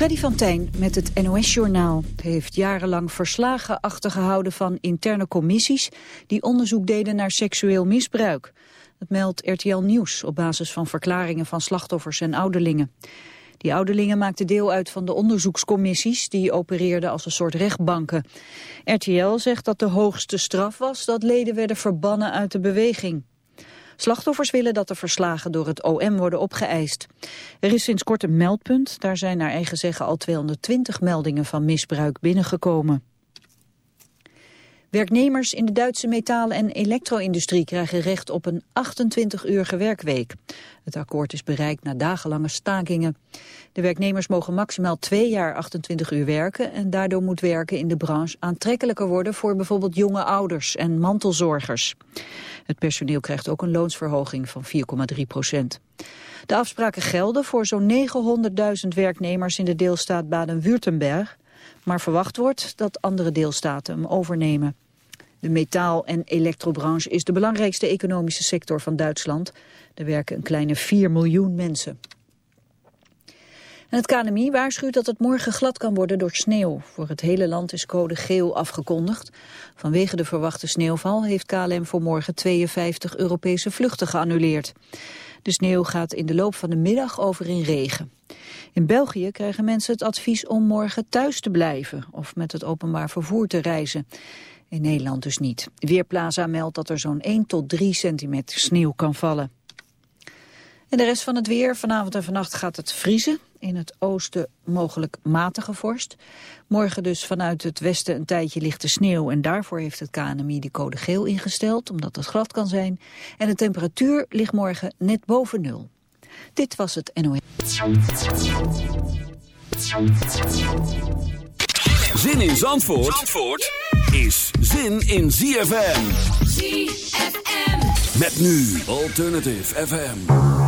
Freddy van Tijn met het NOS-journaal heeft jarenlang verslagen achtergehouden van interne commissies die onderzoek deden naar seksueel misbruik. Dat meldt RTL Nieuws op basis van verklaringen van slachtoffers en ouderlingen. Die ouderlingen maakten deel uit van de onderzoekscommissies die opereerden als een soort rechtbanken. RTL zegt dat de hoogste straf was dat leden werden verbannen uit de beweging. Slachtoffers willen dat de verslagen door het OM worden opgeëist. Er is sinds kort een meldpunt. Daar zijn naar eigen zeggen al 220 meldingen van misbruik binnengekomen. Werknemers in de Duitse metaal- en elektro-industrie krijgen recht op een 28-uurige werkweek. Het akkoord is bereikt na dagenlange stakingen. De werknemers mogen maximaal twee jaar 28 uur werken en daardoor moet werken in de branche aantrekkelijker worden voor bijvoorbeeld jonge ouders en mantelzorgers. Het personeel krijgt ook een loonsverhoging van 4,3 procent. De afspraken gelden voor zo'n 900.000 werknemers in de deelstaat Baden-Württemberg, maar verwacht wordt dat andere deelstaten hem overnemen. De metaal- en elektrobranche is de belangrijkste economische sector van Duitsland. Er werken een kleine 4 miljoen mensen. En het KNMI waarschuwt dat het morgen glad kan worden door sneeuw. Voor het hele land is code geel afgekondigd. Vanwege de verwachte sneeuwval heeft KLM voor morgen 52 Europese vluchten geannuleerd. De sneeuw gaat in de loop van de middag over in regen. In België krijgen mensen het advies om morgen thuis te blijven of met het openbaar vervoer te reizen. In Nederland dus niet. Weerplaza meldt dat er zo'n 1 tot 3 centimeter sneeuw kan vallen. En de rest van het weer. Vanavond en vannacht gaat het vriezen. In het oosten mogelijk matige vorst. Morgen dus vanuit het westen een tijdje lichte sneeuw. En daarvoor heeft het KNMI de code geel ingesteld, omdat het glad kan zijn. En de temperatuur ligt morgen net boven nul. Dit was het NOS. Zin in Zandvoort, Zandvoort is zin in ZFM. ZFM. Met nu Alternative FM.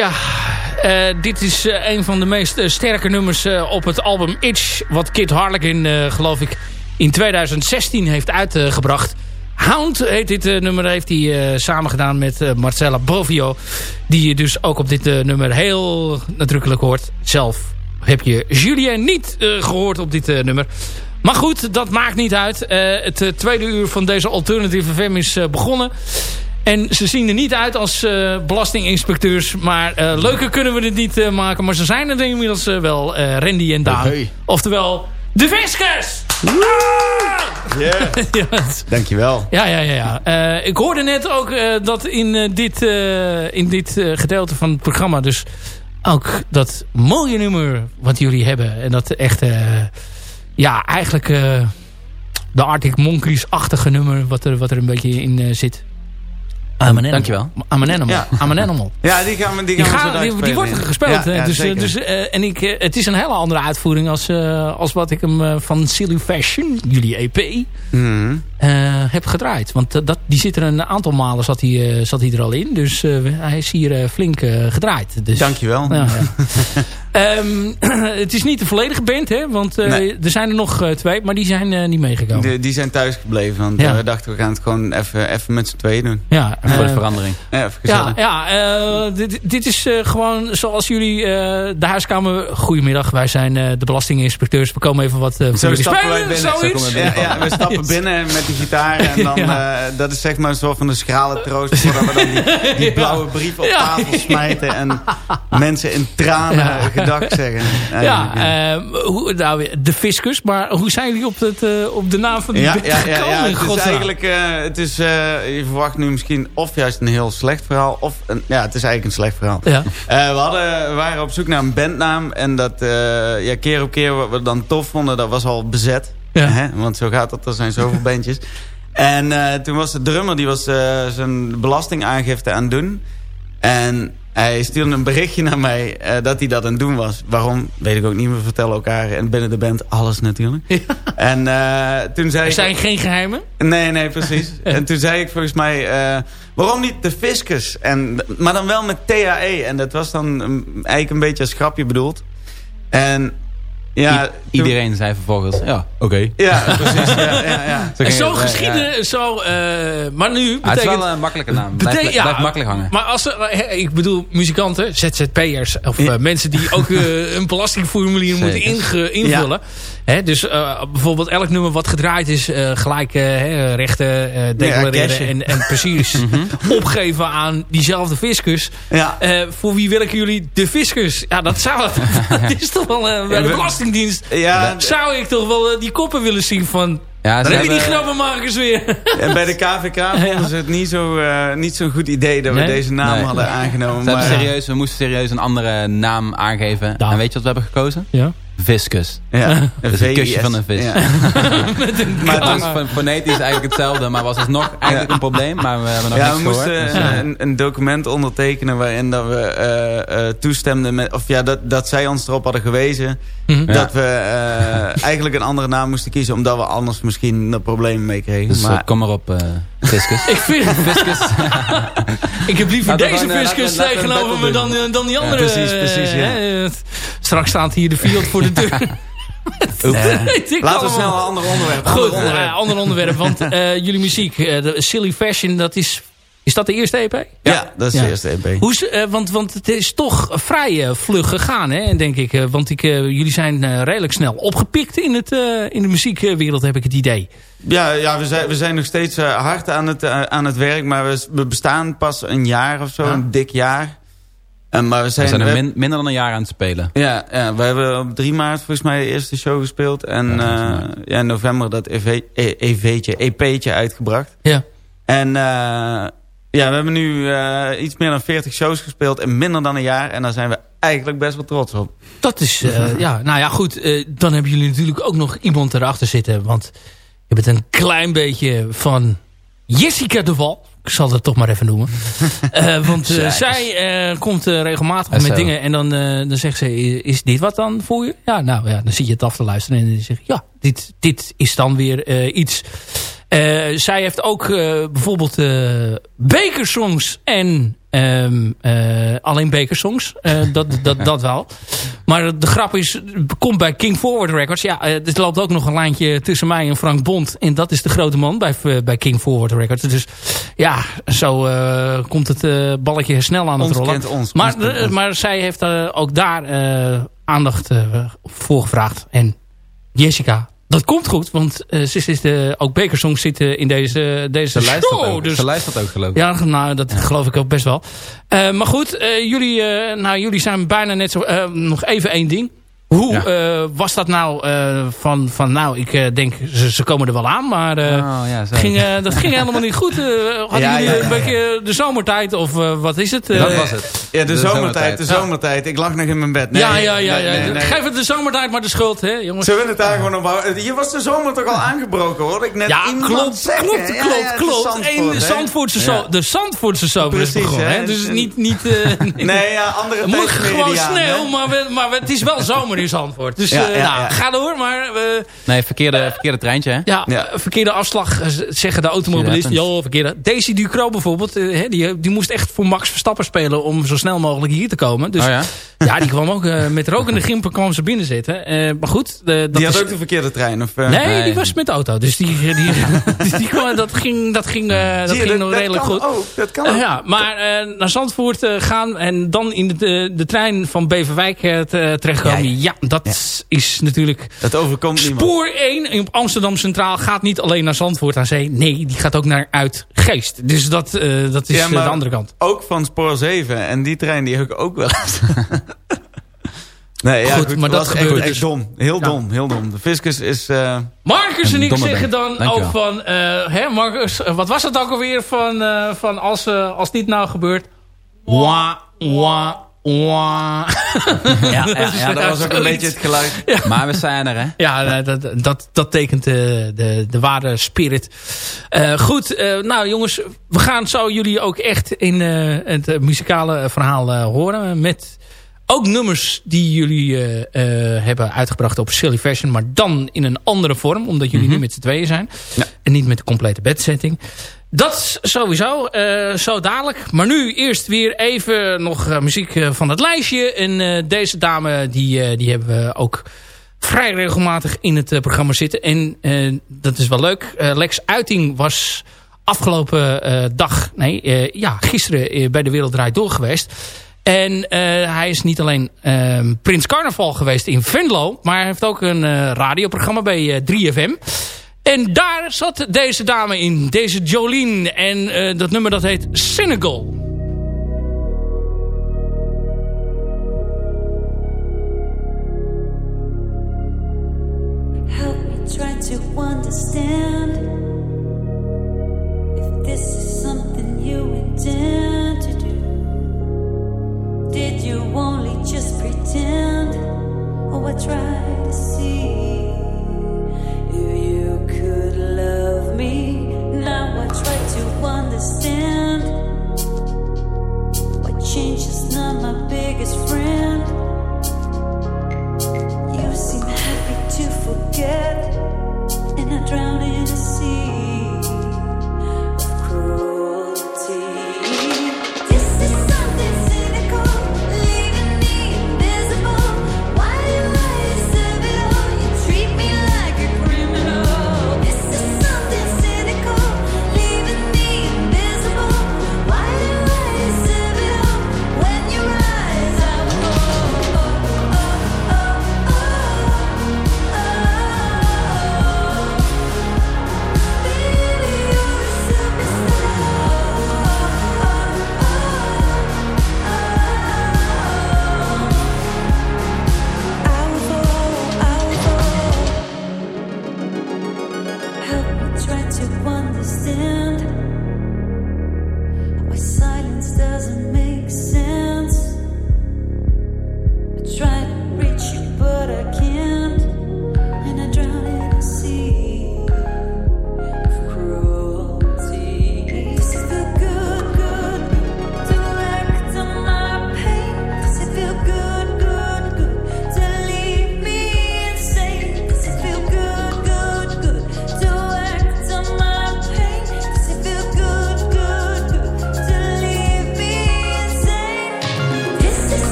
Ja, eh, dit is eh, een van de meest eh, sterke nummers op het album Itch. Wat Kid Harlequin, geloof ik, in 2016 heeft uitgebracht. Hound heet dit nummer. Heeft hij samen gedaan met Marcella Bovio. Die je dus ook op dit nummer heel nadrukkelijk hoort. Zelf heb je Julien niet gehoord op dit nummer. Maar goed, dat maakt niet uit. het tweede uur van deze Alternative FM is begonnen. En ze zien er niet uit als uh, belastinginspecteurs. Maar uh, leuker kunnen we het niet uh, maken. Maar ze zijn er inmiddels wel. Randy en Daan. Oftewel, de Viskers! Yeah. ja. Dankjewel. Ja, ja, ja. ja. ik hoorde net ook dat in dit, in dit gedeelte van het programma... dus ook dat mooie nummer wat jullie hebben... en dat echt... ja, eigenlijk de Arctic Monkeys-achtige nummer... Wat er, wat er een beetje in zit I'm an Dankjewel. I'm an animal. Ja. I'm an animal. Ja, die gaan we, die gaan we die, die, wordt gespeeld. Ja, ja, dus dus uh, en ik, uh, het is een hele andere uitvoering als, uh, als wat ik hem van Silly Fashion, jullie EP, mm -hmm. heb gedraaid. Want dat, die zit er een aantal malen zat hij, zat hij er al in. Dus hij is hier flink gedraaid. Dus, Dankjewel. Ja, um, het is niet de volledige band, hè? Want nee. er zijn er nog twee, maar die zijn niet meegekomen. Die, die zijn thuis gebleven. Want we dachten, we gaan het gewoon even, even met z'n tweeën doen. Ja, voor de verandering. Ja, ja, ja uh, dit, dit, is uh, gewoon zoals jullie uh, de huiskamer... Goedemiddag, wij zijn de belastinginspecteurs. We komen even wat voor Zo stappen spelen, wij binnen. Ja, ja, we stappen binnen met de gitaar. En dan, ja. dat is zeg maar een soort van de schrale troost... voordat we dan die, die blauwe brief op tafel smijten... en mensen in tranen gedag zeggen. Ja, hoe, nou, de fiscus. Maar hoe zijn jullie op, het, op de naam van die ja, ja, ja, ja, Het is eigenlijk... het is, je verwacht nu misschien of juist een heel slecht verhaal. Of een, ja, het is eigenlijk een slecht verhaal. Ja. We, hadden, waren op zoek naar een bandnaam. En dat ja, keer op keer wat we dan tof vonden, dat was al bezet. Ja. Hè? Want zo gaat het, er zijn zoveel bandjes. En toen was de drummer, die was zijn belastingaangifte aan het doen. En hij stuurde een berichtje naar mij uh, dat hij dat aan het doen was. Waarom, weet ik ook niet. We vertellen elkaar en binnen de band alles natuurlijk. Ja. En uh, toen zei er zijn geen geheimen? Nee, nee, precies. en toen zei ik volgens mij... Uh, waarom niet de Fiscus? En, maar dan wel met TAE. En dat was dan eigenlijk een beetje als grapje bedoeld. En ja, iedereen zei vervolgens, ja, oké. Ja, precies. Ja, ja, ja. Zo, zo geschieden, zo... Uh, maar nu betekent... Ah, het is wel een makkelijke naam. Blijft, ja, blijft makkelijk hangen. Maar als er, ik bedoel, muzikanten, ZZP'ers... of uh, mensen die ook uh, een belastingformulier moeten invullen... Hè, dus uh, bijvoorbeeld elk nummer wat gedraaid is... Uh, gelijk uh, rechten declareren en, en precies mhm. opgeven aan diezelfde fiscus. Ja. voor wie willen jullie de fiscus? Ja, dat zou... dat is toch wel bij de Belastingdienst... Ja, zou ik toch wel die koppen willen zien van... Ja, Dan heb je die grappenmakers weer. En bij de KVK vonden ze het niet zo'n uh, niet zo goed idee dat we deze naam nee. hadden aangenomen. maar, serieus, we moesten serieus een andere naam aangeven. En weet je wat we hebben gekozen? Ja. Viscus. Ja. Dus een kusje van een vis. Ja. maar het was fonetisch eigenlijk hetzelfde, maar was het nog eigenlijk een probleem. Maar we hebben nog ja, we moesten dus, een, een, document ondertekenen waarin dat we uh, uh, toestemden met, of ja, dat, dat zij ons erop hadden gewezen mm -hmm. dat we uh, eigenlijk een andere naam moesten kiezen, omdat we anders misschien er problemen mee kregen. Dus maar, kom maar op, Fiscus. ik vind Fiscus. ik heb liever deze Fiscus tegenover dan, dan die andere. Ja, precies, precies. Ja. Straks staat hier de Fiat voor de deur. Laten we snel een ander onderwerp. Goed, ander onderwerp, uh, ander onderwerp want uh, jullie muziek, uh, de Silly Fashion, dat is... Is dat de eerste EP? Ja, ja dat is ja. de eerste EP. Hoe, want, want het is toch vrij vlug gegaan, hè, denk ik. want ik, jullie zijn redelijk snel opgepikt in, het, in de muziekwereld, heb ik het idee. Ja, ja we, zijn, we zijn nog steeds hard aan het, aan het werk. Maar we, we bestaan pas een jaar of zo, een dik jaar. En, maar we zijn, we zijn min, minder dan een jaar aan het spelen. Ja, ja, we hebben op 3 maart volgens mij de eerste show gespeeld. En ja, uh, ja in november dat EV'tje, EV'tje, EP'tje uitgebracht. Ja. En uh, ja, we hebben nu uh, iets meer dan 40 shows gespeeld in minder dan een jaar. En daar zijn we eigenlijk best wel trots op. Dat is, ja, nou ja goed. dan hebben jullie natuurlijk ook nog iemand erachter zitten. Want je bent een klein beetje van Jessica de Val. Ik zal het toch maar even noemen. uh, want uh, zij uh, komt regelmatig met dingen. En dan, dan zegt ze, is dit wat dan voor je? Ja, nou ja, dan zit je het af te luisteren. En dan zeg je, ja, dit, dit is dan weer iets. zij heeft ook bijvoorbeeld bekersongs en Um, alleen bekersongs. dat, dat, dat wel. Maar de grap is, komt bij King Forward Records. Ja, er loopt ook nog een lijntje tussen mij en Frank Bond. En dat is de grote man bij, bij King Forward Records. Dus ja, zo komt het balletje snel aan het rollen. Ons, maar, maar zij heeft ook daar aandacht voor gevraagd. En Jessica dat komt goed, want uh, ze is de, ook Bekersong zitten in deze, deze ze show. Ook, dus, ze luistert ook geloof ik. Ja, nou, dat geloof ik ook best wel. Uh, maar goed, uh, jullie, nou, jullie zijn bijna net zo... nog even één ding. Hoe ja. uh, was dat nou uh, van, van nou, ik uh, denk ze, ze komen er wel aan, maar oh, ja, ging, dat ging helemaal niet goed. hadden ja, jullie een beetje de zomertijd of wat is het? dat was het. Ja, de, de zomertijd, de zomertijd. Ik lag nog in mijn bed. Nee, ja, ja, ja. Nee, nee, nee, Geef het de zomertijd maar de schuld, hè jongens. Zullen we het daar gewoon op Je was de zomer toch al aangebroken, hoor. Ik net ja, iemand klopt, zeggen. klopt, klopt, klopt. Zandvoort, de Zandvoortse, zo, de Zandvoortse zomer Precies, is begonnen, hè. Dus niet... niet nee, ja, andere Moet gewoon sneeuw, maar het is wel zomer in Zandvoort. Dus ja, ja, nou, ga door, maar... Uh, nee, verkeerde, verkeerde treintje, hè? Ja, verkeerde afslag, eh, zeggen de automobilisten. Ja, verkeerde. Daisy Ducro bijvoorbeeld, uh, die, die moest echt voor Max Verstappen spelen... om zo snel mogelijk hier te komen. Dus oh, ja? ja? die kwam ook uh, met rokende gimpen kwam ze binnen zitten. maar goed. dat die had is... ook de verkeerde trein? Of, nee, nee, die was met de auto. Dus die, die, die, die kwam, dat ging, dat ging, dat ging nog redelijk goed. Ook, dat kan ook. ja, maar naar Zandvoort gaan en dan in de, de, trein van Beverwijk terechtkomen. Ja, dat is natuurlijk... Dat overkomt Spoor 1 op Amsterdam Centraal gaat niet alleen naar Zandvoort aan zee. Nee, die gaat ook naar Uitgeest. Dus dat, uh, dat is ja, de andere kant. Ook van spoor 7. En die trein die heb ik ook wel Nee, ja, goed, maar dat gebeurt echt, dus. echt dom. Heel dom, heel dom. De fiscus is... Uh, Marcus en ik zeggen dan ook van... Uh, hè, Marcus, wat was het ook alweer van, uh, van als, als dit nou gebeurt? Wah, wah, ja, ja, ja, dat was ook een beetje het geluid. Maar we zijn er, hè? Ja, dat, dat, dat tekent de, de, de ware spirit. Uh, goed, uh, nou jongens, we gaan zo jullie ook echt in uh, het muzikale verhaal horen. Met ook nummers die jullie hebben uitgebracht op Silly Fashion. Maar dan in een andere vorm, omdat jullie mm -hmm. nu met z'n tweeën zijn. Ja. En niet met de complete bedsetting. Dat sowieso, uh, zo dadelijk. Maar nu eerst weer even nog uh, muziek uh, van het lijstje. En deze dame, die, die hebben we ook vrij regelmatig in het programma zitten. En dat is wel leuk. Lex Uiting was afgelopen dag, nee, ja, gisteren bij de Wereld Draait Door geweest. En hij is niet alleen ehm, Prins Carnaval geweest in Venlo. Maar hij heeft ook een radioprogramma bij 3FM. En daar zat deze dame in, deze Jolene. En uh, dat nummer dat heet Senegal. Help me try to understand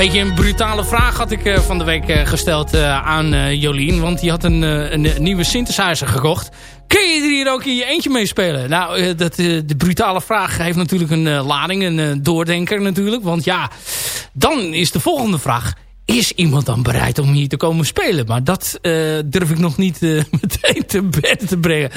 Beetje een brutale vraag had ik van de week gesteld aan Jolien. Want die had een, een, nieuwe synthesizer gekocht. Kun je er hier ook in je eentje mee spelen? Nou, dat, de brutale vraag heeft natuurlijk een lading, een doordenker natuurlijk. Want ja, dan is de volgende vraag is iemand dan bereid om hier te komen spelen? Maar dat durf ik nog niet meteen te bed te brengen.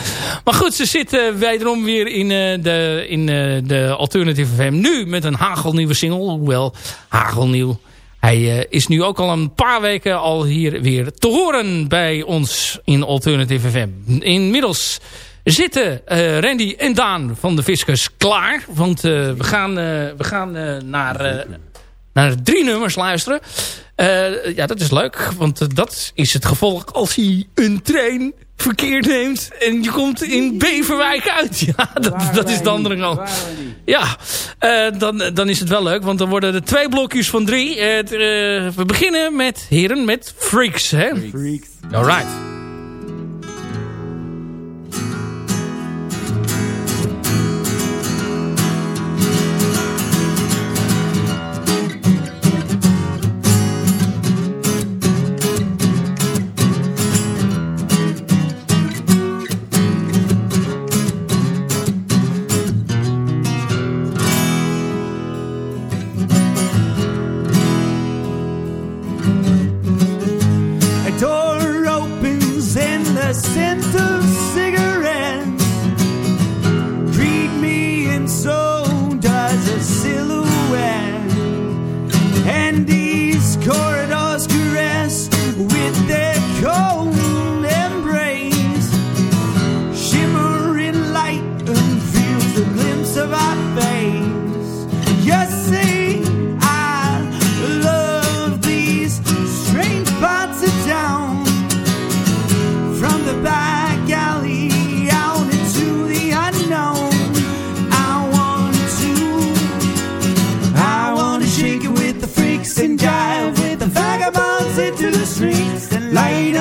Maar goed, ze zitten wederom weer in, de, in de Alternative FM. Nu met een hagelnieuwe single. Hoewel, hagelnieuw. Hij is nu ook al een paar weken al hier weer te horen bij ons in Alternative FM. Inmiddels zitten Randy en Daan van de Fiscus klaar. Want we gaan, we gaan naar naar drie nummers luisteren. Uh, ja, dat is leuk, want dat is het gevolg als hij een trein verkeer neemt en je komt in Beverwijk uit. Ja, dat, dat is de andere kant. Ja, uh, dan, dan is het wel leuk, want dan worden er twee blokjes van drie. Uh, we beginnen met, heren, met Freaks. Hè? Freaks. Alright. Ja.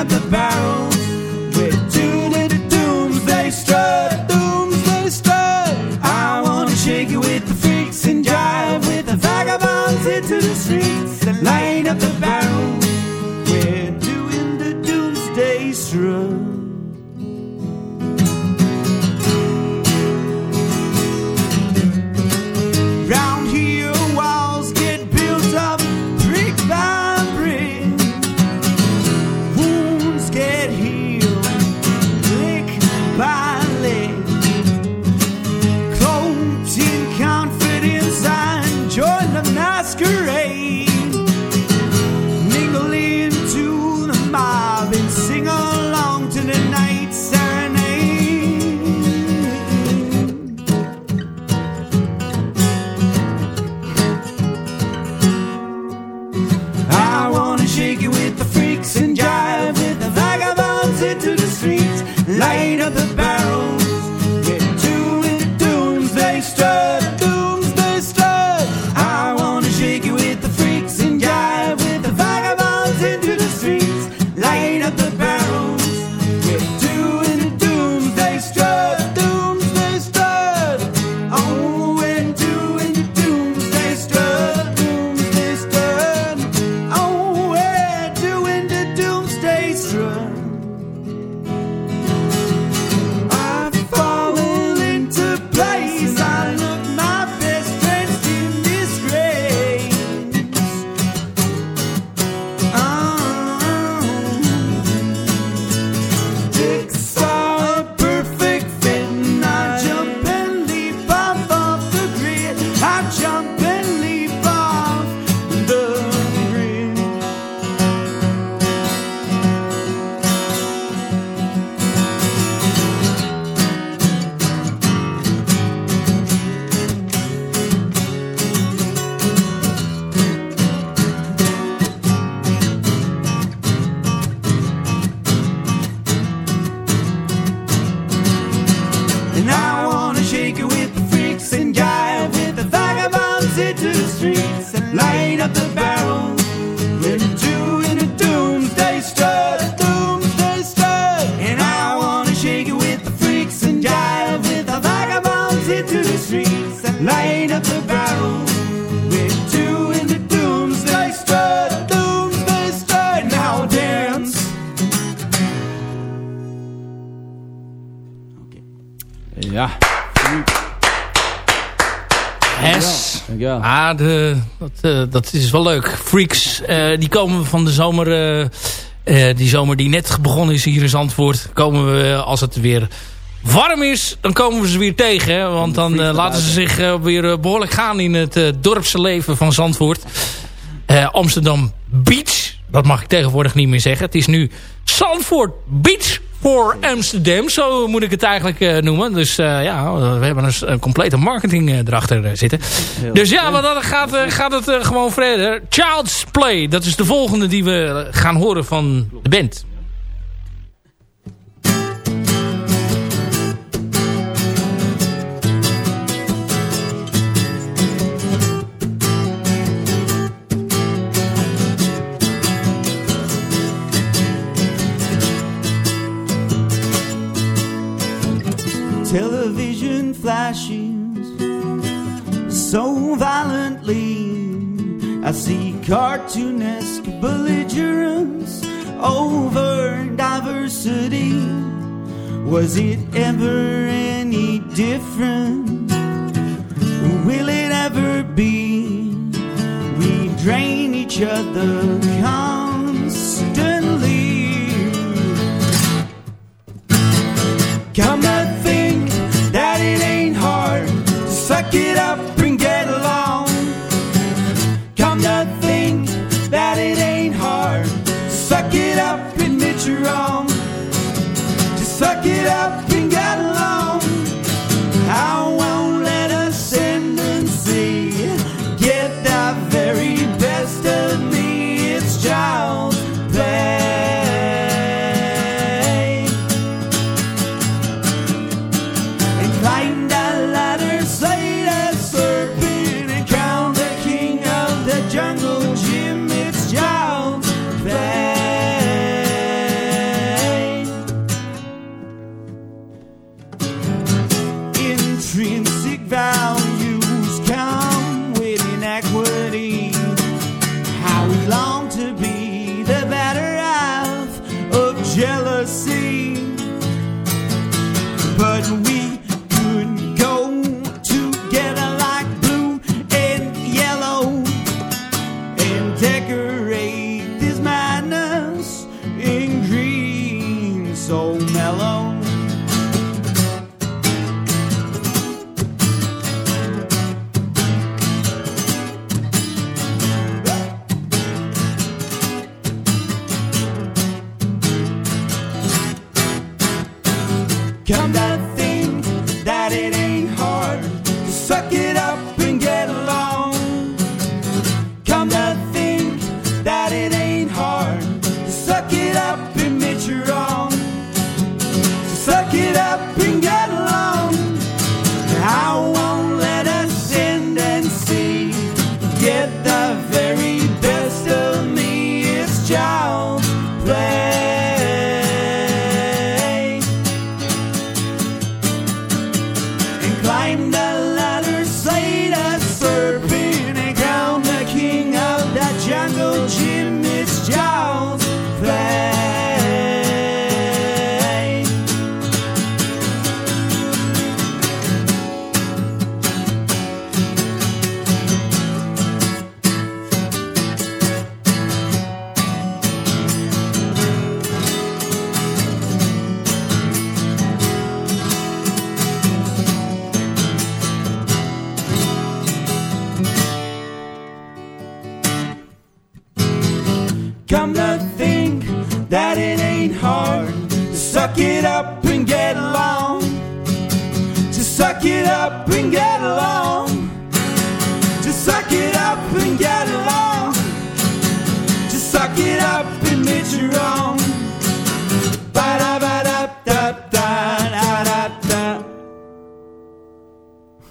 grab the barrel. Dat, is wel leuk. Freaks, die komen van de zomer... die zomer die net begonnen is hier in Zandvoort... komen we als het weer warm is, dan komen we ze weer tegen. Want dan laten ze zich weer behoorlijk gaan in het dorpse leven van Zandvoort. Amsterdam Beach. Dat mag ik tegenwoordig niet meer zeggen. Het is nu Zandvoort Beach voor Amsterdam. Zo moet ik het eigenlijk uh, noemen. Dus uh, ja, we hebben een, een complete marketing uh, erachter zitten. Heel dus ja, maar dan gaat, gaat het gewoon verder. Child's Play, dat is de volgende die we gaan horen van de band. So violently. I see cartoonesque belligerence over diversity. Was it ever any different? Will it ever be? We drain each other constantly. Come to To suck it up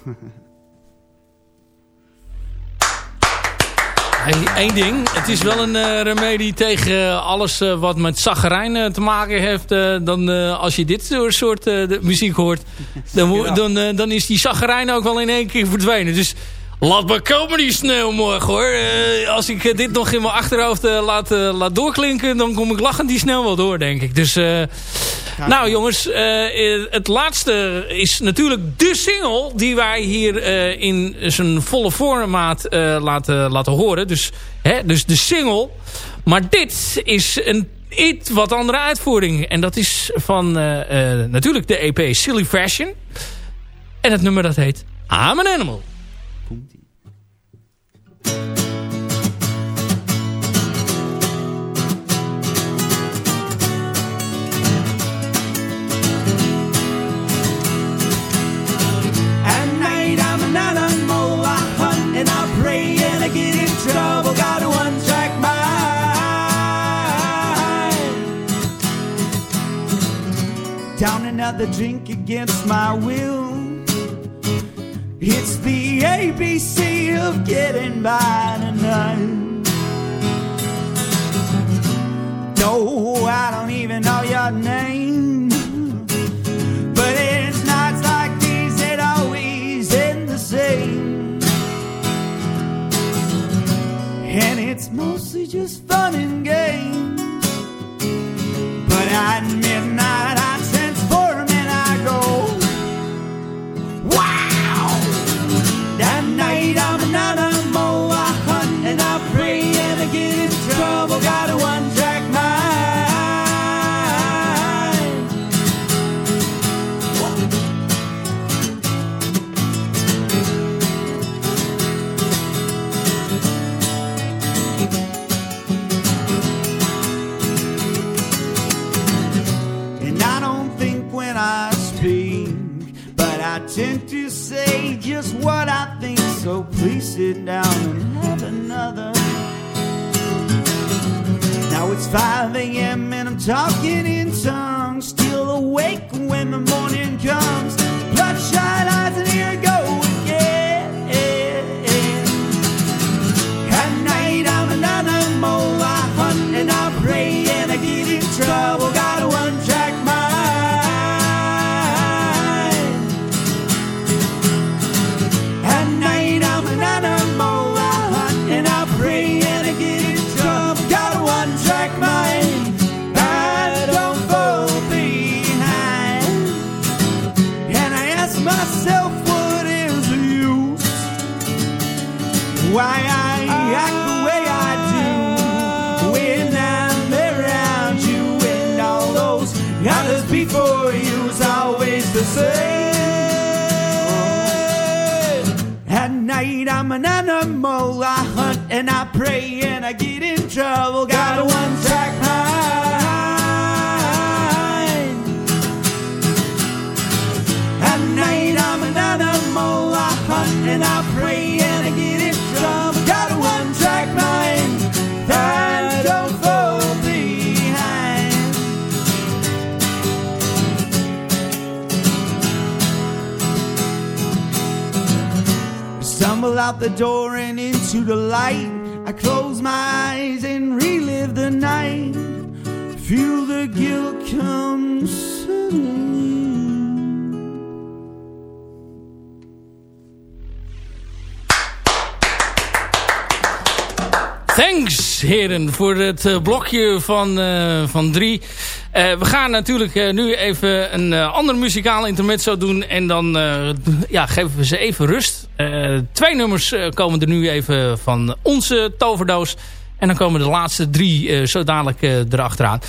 Eén ding. Het is wel een uh, remedie tegen alles uh, wat met zaggerijn uh, te maken heeft. dan als je dit soort muziek hoort, dan, dan, dan is die zaggerijn ook wel in één keer verdwenen. Dus laat maar komen die sneeuw morgen hoor. als ik dit nog in mijn achterhoofd laat, laat doorklinken, dan kom ik lachend die snel wel door denk ik. Dus Nou jongens, het laatste is natuurlijk de single die wij hier in zijn volle formaat laten, laten horen. Dus, hè, dus de single. Maar dit is een iets wat andere uitvoering. En dat is van natuurlijk de EP Silly Fashion. En het nummer dat heet I'm an Animal. Down another drink against my will. It's the ABC of getting by tonight. No, I don't even know your name. But it's nights like these that always end the same. And it's mostly just fun and games. But at midnight, out the door and into the light. I close my eyes and relive the night. Feel the guilt come. Thanks, heren, voor het uh, blokje van, uh, van drie. Uh, we gaan natuurlijk nu even een ander muzikaal intermezzo doen. En dan ja, geven we ze even rust. twee nummers komen er nu even van onze toverdoos. En dan komen de laatste drie zo dadelijk erachteraan.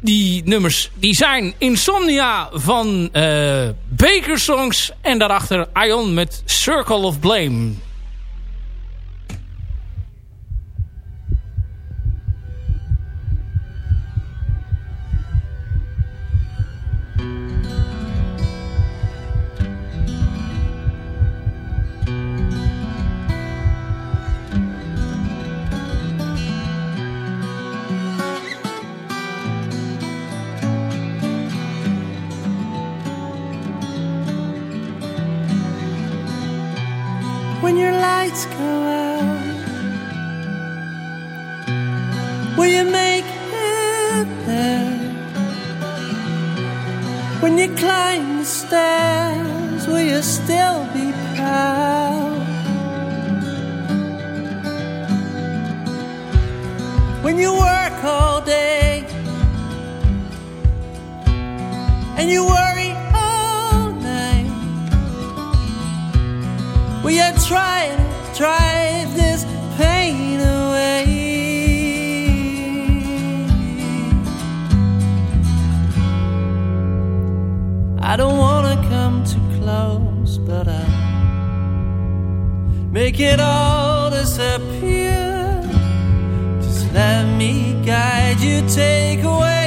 die nummers die zijn Insomnia van Baker Songs. En daarachter Ion met Circle of Blame. climb the stairs, will you still be proud? When you work all day and you worry I don't wanna come too close, but I make it all disappear. Just let me guide you, take away.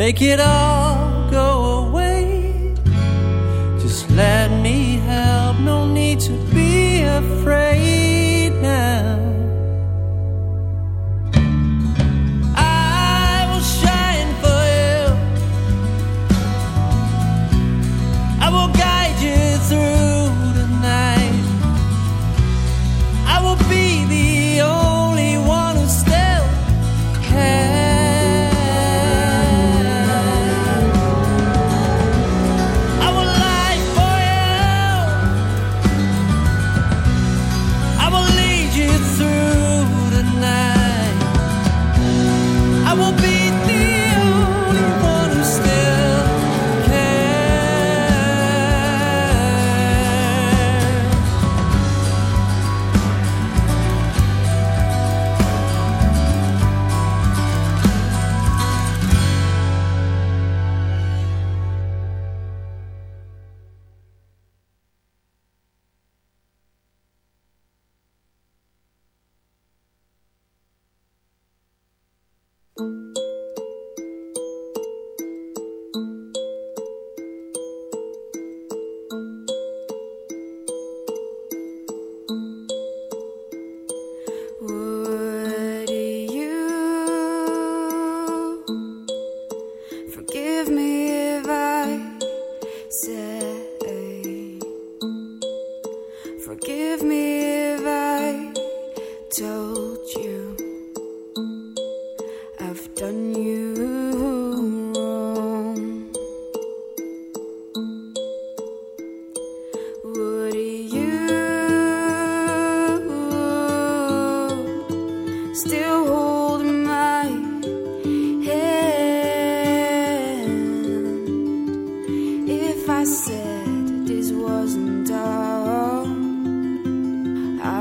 make it all go away. Just let me.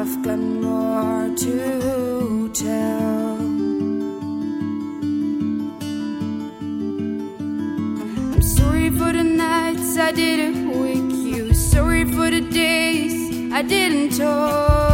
I've got more to tell. I'm sorry for the nights I didn't wake you. Sorry for the days I didn't talk.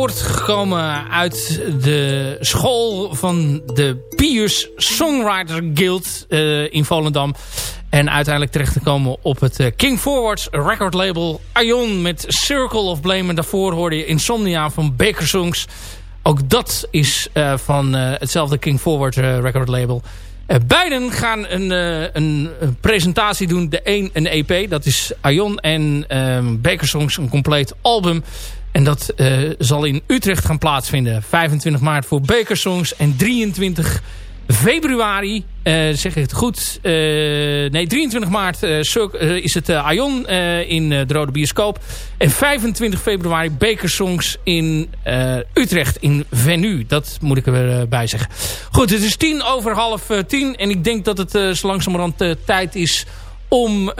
Voortgekomen uit de school van de Pius Songwriter Guild uh, in Volendam. En uiteindelijk terecht te komen op het uh, King Forwards record label Ion met Circle of Blame. En daarvoor hoorde je Insomnia van Baker Songs. Ook dat is uh, van hetzelfde King Forward record label. beiden gaan een, een, presentatie doen. De een een EP, dat is Ion. En Baker Songs een compleet album. En dat uh, zal in Utrecht gaan plaatsvinden. 25 maart voor Bekersongs en 23 februari, uh, zeg ik het goed, uh, nee 23 maart is het Aion in de Rode Bioscoop. En 25 februari Bekersongs in Utrecht in Venu. Dat moet ik erbij zeggen. Goed, het is tien over half tien en ik denk dat het zo langzamerhand tijd is om uh,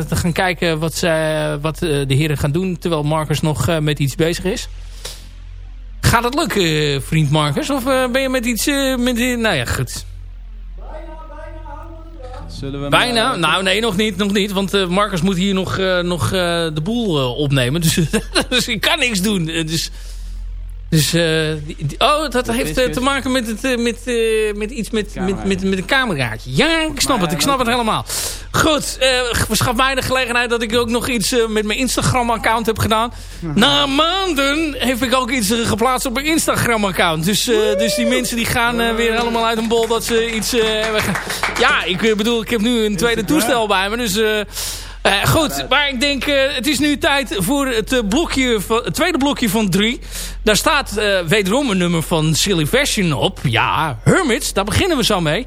te gaan kijken wat, ze, wat uh, de heren gaan doen... terwijl Marcus nog uh, met iets bezig is. Gaat het lukken, vriend Marcus? Of ben je met iets... met, nou ja, goed. Zullen we Bijna? nou, nee, nog niet. Nog niet want Marcus moet hier nog, nog de boel opnemen. Dus, dus ik kan niks doen. Dus... Dus, uh, oh, dat heeft uh, te maken met, het, uh, met, met iets met, met, met, met een cameraatje. Ja, ik snap het. Ik snap het helemaal. Goed, verschaf mij de gelegenheid dat ik ook nog iets met mijn Instagram-account heb gedaan. Na maanden heb ik ook iets geplaatst op mijn Instagram-account. Dus, dus die mensen die gaan weer helemaal uit een bol dat ze iets hebben. Ja, ik bedoel, ik heb nu een tweede toestel bij me. Dus... Uh, goed, maar ik denk, uh, het is nu tijd voor het, uh, blokje van, het tweede blokje van drie. Daar staat wederom een nummer van Silly Fashion op. Ja, Hermits, daar beginnen we zo mee.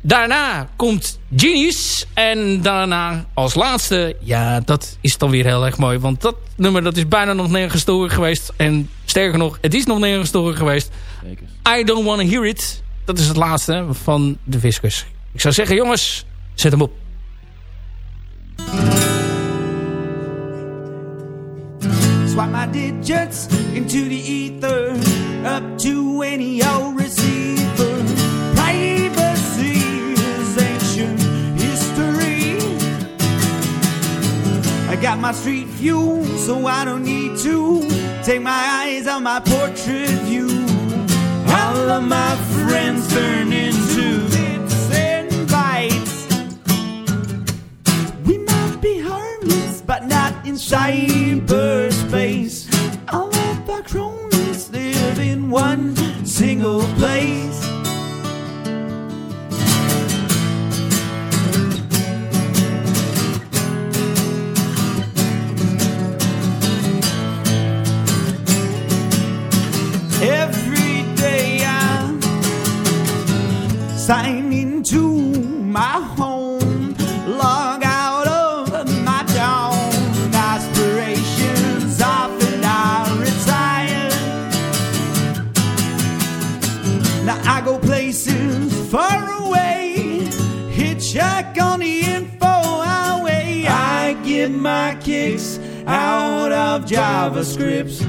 Daarna komt Genius. En daarna als laatste, ja, dat is dan weer heel erg mooi. Want dat nummer dat is bijna nog nergens door geweest. En sterker nog, het is nog nergens door geweest. I Don't Wanna Hear It. Dat is het laatste van de Viscus. Ik zou zeggen, jongens, zet hem op. Swap my digits into the ether, up to any old receiver. Privacy is ancient history. I got my street view, so I don't need to take my eyes on my portrait view. All of my friends turn into in cyberspace. All of our cronies live in one single place. Every day I sign into my my kicks out of JavaScript.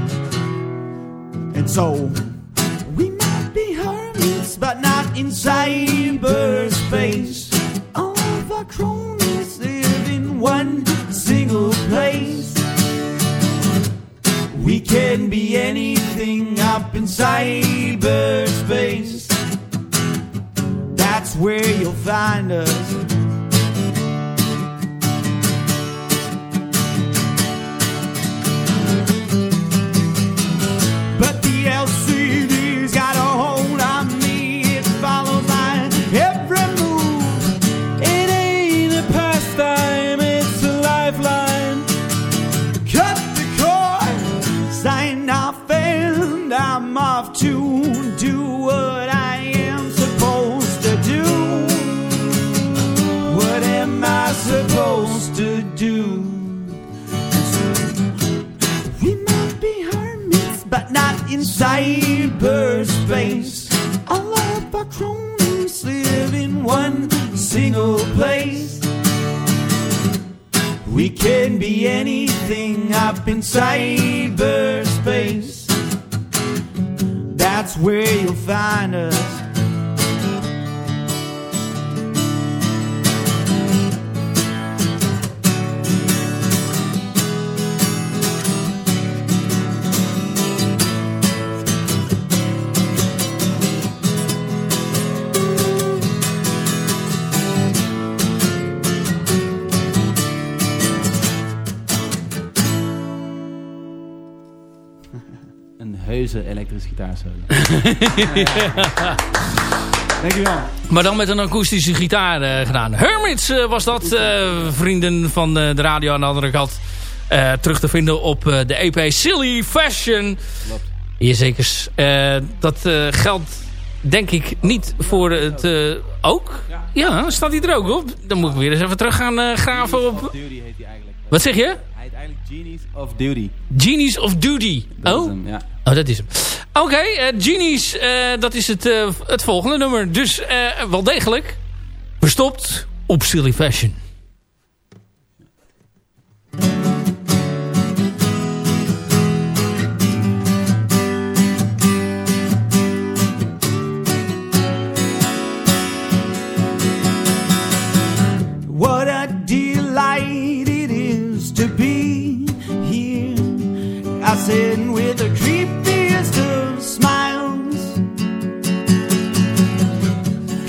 And so we might be hermits, but not in cyberspace. All of our cronies live in one single place. We can be anything up in cyberspace. That's where you'll find us. In cyberspace. All of our cronies live in one single place. We can be anything up in cyberspace. That's where you'll find us. Heuse elektrische gitaarsolo. Dankjewel. Maar dan met een akoestische gitaar eh, gedaan. Hermits eh, was dat. eh, vrienden van eh, de radio aan de andere kant. eh, terug te vinden op eh, de EP Silly Fashion. Jazeker. Eh dat eh, geldt denk ik niet voor het... eh, ook? Ja. staat hij er ook op? Dan moet ik weer eens even terug gaan eh, graven op... Duty heet hij eigenlijk. Wat zeg je? Hij heet eigenlijk Genies of Duty. Genies of Duty. Dat is oh? hem, ja. Oh, dat is hem. Oké, eh, Genies, eh, dat is het, eh, het volgende nummer. Dus eh, wel degelijk verstopt op Silly Fashion.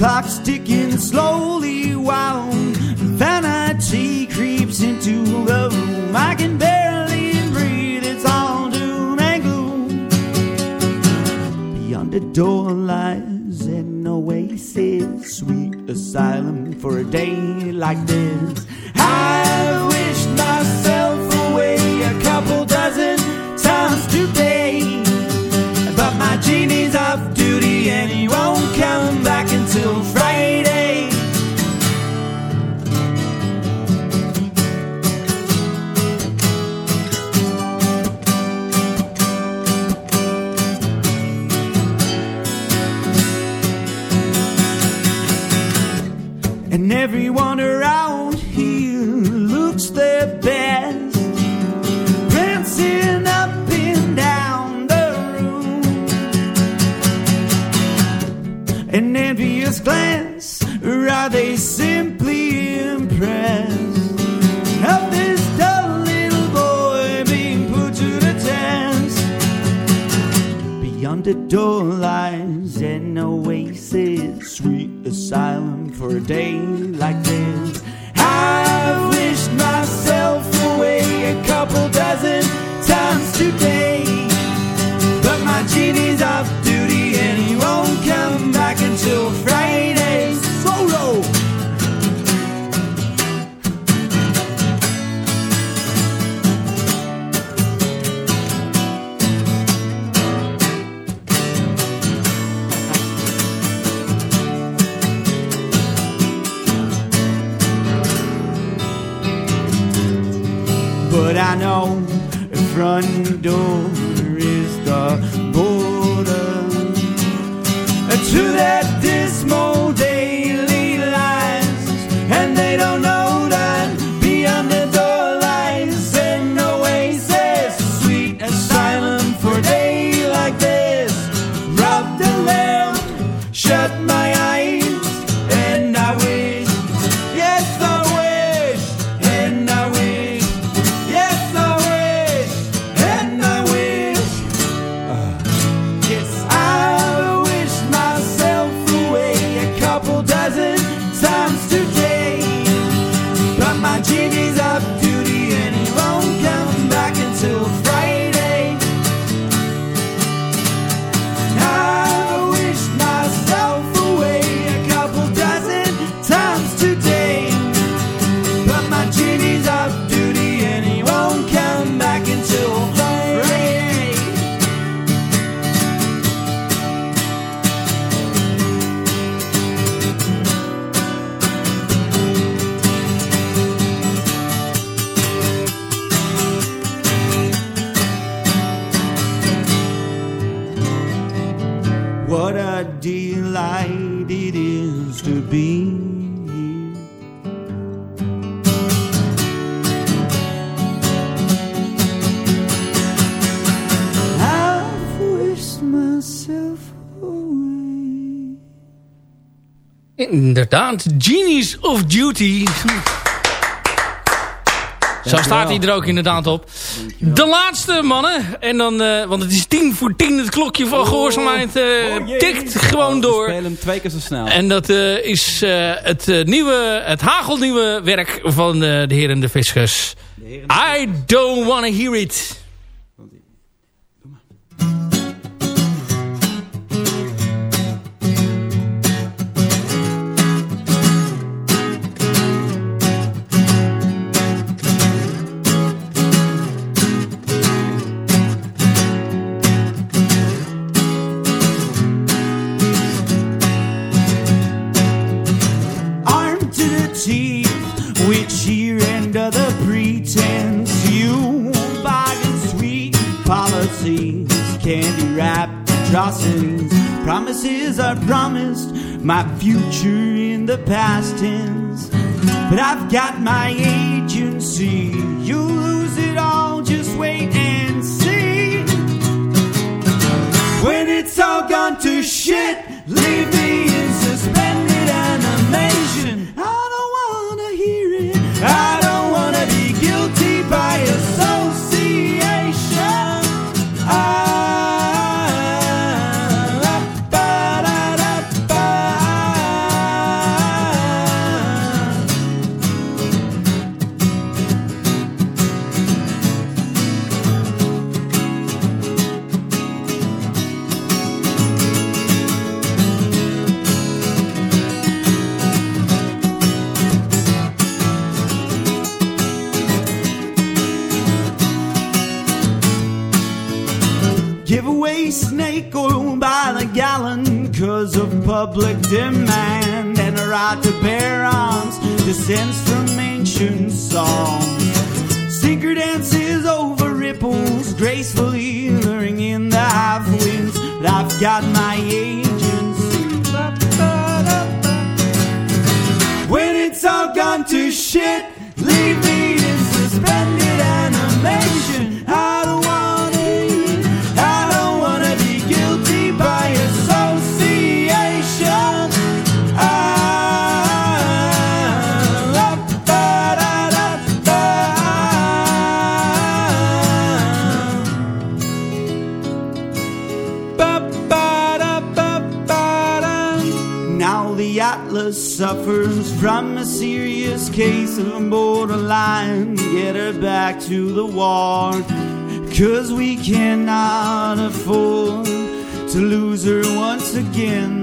Clock's ticking slowly while vanity creeps into the room. I can barely breathe, it's all doom and gloom. Beyond the door lies an oasis, sweet asylum for a day like this. I wished myself away a couple dozen times today, but my genie's off duty and he won't come back until Friday. And everyone around An envious glance, or are they simply impressed of this dull little boy being put to the test? Beyond the door lies an oasis, sweet asylum for a day like this. I've wished myself away a couple dozen times today, but my genie's off front door Inderdaad, Genies of Duty. Zo staat hij er ook inderdaad op. De laatste, mannen. En dan, eh, want het is tien voor tien. Het klokje van gehoorzaamheid eh, tikt gewoon door. spelen hem twee keer zo snel. En dat eh, is het, nieuwe, het hagelnieuwe werk van de heren de Fiscus. I don't wanna hear it. Atrocities. Promises are promised, my future in the past tense. But I've got my agency. You lose it all, just wait and see. When it's all gone to shit, leave me arms from ancient songs. Synchro dances over ripples, gracefully luring in the half winds. But I've got my agency. When it's all gone to shit, serious borderline. Get her back to the war. Cause we cannot afford to lose her once again.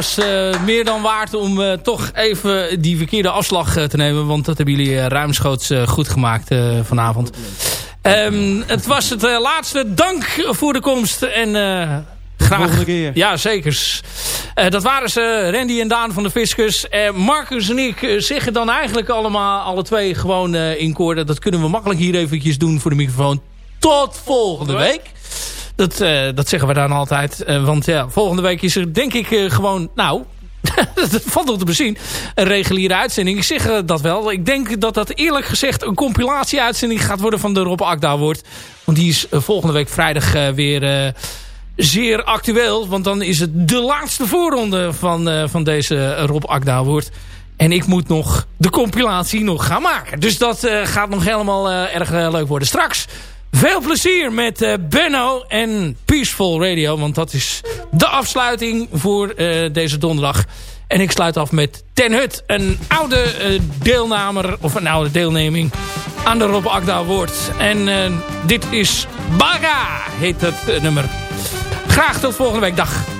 Was eh, meer dan waard om eh, toch even die verkeerde afslag eh, te nemen. Want dat hebben jullie uh, ruimschoots goed gemaakt vanavond. Ehm, het was het laatste. Dank voor de komst. En graag... Volgende keer. Ja, zeker. dat waren ze, Randy en Daan van de Fiscus. Marcus en ik zeggen dan eigenlijk allemaal, alle twee gewoon in koor. Dat kunnen we makkelijk hier eventjes doen voor de microfoon. Tot volgende week. Dat, uh, dat zeggen we dan altijd. Uh, want ja, volgende week is er denk ik uh, gewoon... Nou, dat valt nog te bezien. Een reguliere uitzending. Ik zeg dat wel. Ik denk dat dat eerlijk gezegd een compilatie-uitzending gaat worden van de Rob Akda wordt. Want die is volgende week vrijdag weer zeer actueel. Want dan is het de laatste voorronde van, van deze Rob Akda. En ik moet nog de compilatie nog gaan maken. Dus dat gaat nog helemaal erg leuk worden. Straks... Veel plezier met uh, Benno en Peaceful Radio. Want dat is de afsluiting voor uh, deze donderdag. En ik sluit af met Ten Hut. Een oude uh, deelnemer, of een oude deelneming aan de Rob Akda Award. En dit is Baga, heet het nummer. Graag tot volgende week. Dag.